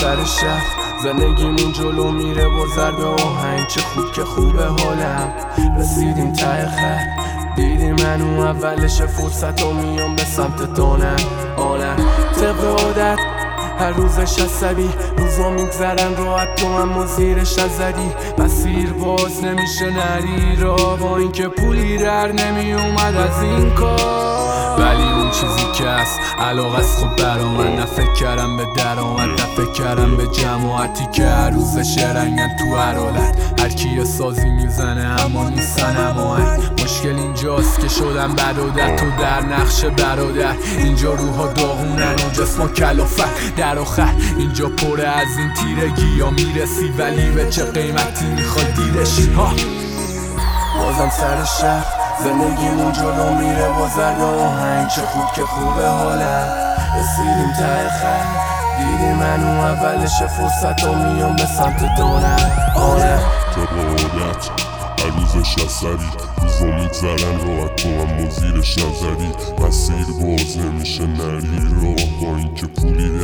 شهر. زندگیمون جلو میره با ضرب آهنگ. چه خوب که خوبه حالم. رسیدیم ته خر. دیدی من اون اولش فرصت و میام به سمت دانم. آنم طبق عادت هر روزش عصبی روزا میگذرن راحت تو اما زیرش نزدی مسیر باز نمیشه نری را. با اینکه پولی در نمی اومد از این کار. ولی اون چیزی که هست علاقه است خب برا من نفکر کردم به درآمد نفکر کردم به جماعتی که هر روزش رنگن تو هر حالت هر کی سازی می‌زنه اما نیستن اما مشکل اینجاست که شدم برادر تو در نقش برادر. اینجا روحا داغونن و جسما کلافت. در آخر اینجا پره از این تیرگی یا می‌رسی. ولی به چه قیمتی می‌خوای دیرشی ها. بازم سر شهر زندگیمون جلو میره با زرد آهنگ. چه خوب که خوبه حالم رسیدیم ته خر دیدی من اون اولش فرصت و میام به سمت دانم آره. عادت هر روزش عصبی روزا میگذرن راحت تو هم زیرش نزدی مسیر باز نمیشه نری راه با اینکه پولی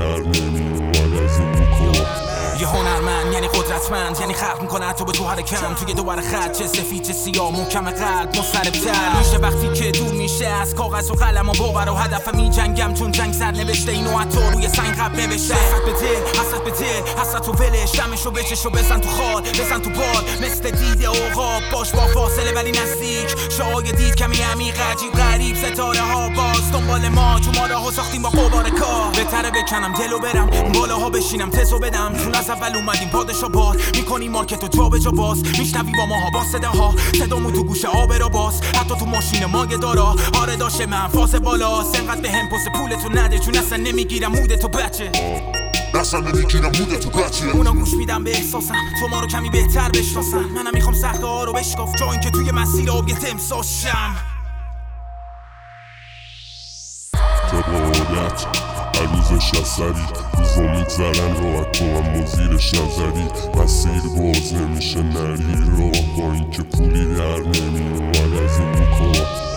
قدرتمند. یعنی خلق می‌کنه تو به تو حرکم توی دوباره خط چه سفید چه سیاه. محکم قلب مستربتر میشه وقتی که دور میشه از کاغذ و قلم و باور و هدف می جنگم. چون جنگ سر نوشته اینو حتی روی سنگ قبل نوشته. حسرت به دل حسرت به دل. حسرت و ولش. دمشو بچش و بزن تو خال بزن تو بال. مثل دید اوقاب باش با فاصله ولی نزدیک. شاید دید کمی عمیق عجیب غریب. ستاره ها باز. دنبال ما. جو ما راه ساختیم با قبار کار. بهتره بکنم دلو برم. بالاها بشینم تزو بدم. چون از اول اومدیم پادشا بار می‌کنی مارکت و جا به جا باز. میشنوی با ماها با صداها. صدامو تو گوش آب را باز. حتی تو ماشین ما دارا. آره داشته من فاز بالا. انقدر به هم پس پولتو نده. چون اصلا نمی‌گیرم موده تو بچه. اصلا نمی‌گیرم موده تو بچه. اونا گوش میدم به احساسم. تو ما رو کمی بهتر بشناسم منم می‌خوام سخته ها رو بشکاف. جا که توی مسیر آب یه هر روزش عصبی روزا میگذرن راحت تو هم زیرش نزدی مسیر باز نمیشه نری راه با اینکه پولی در نمیومد از این کار.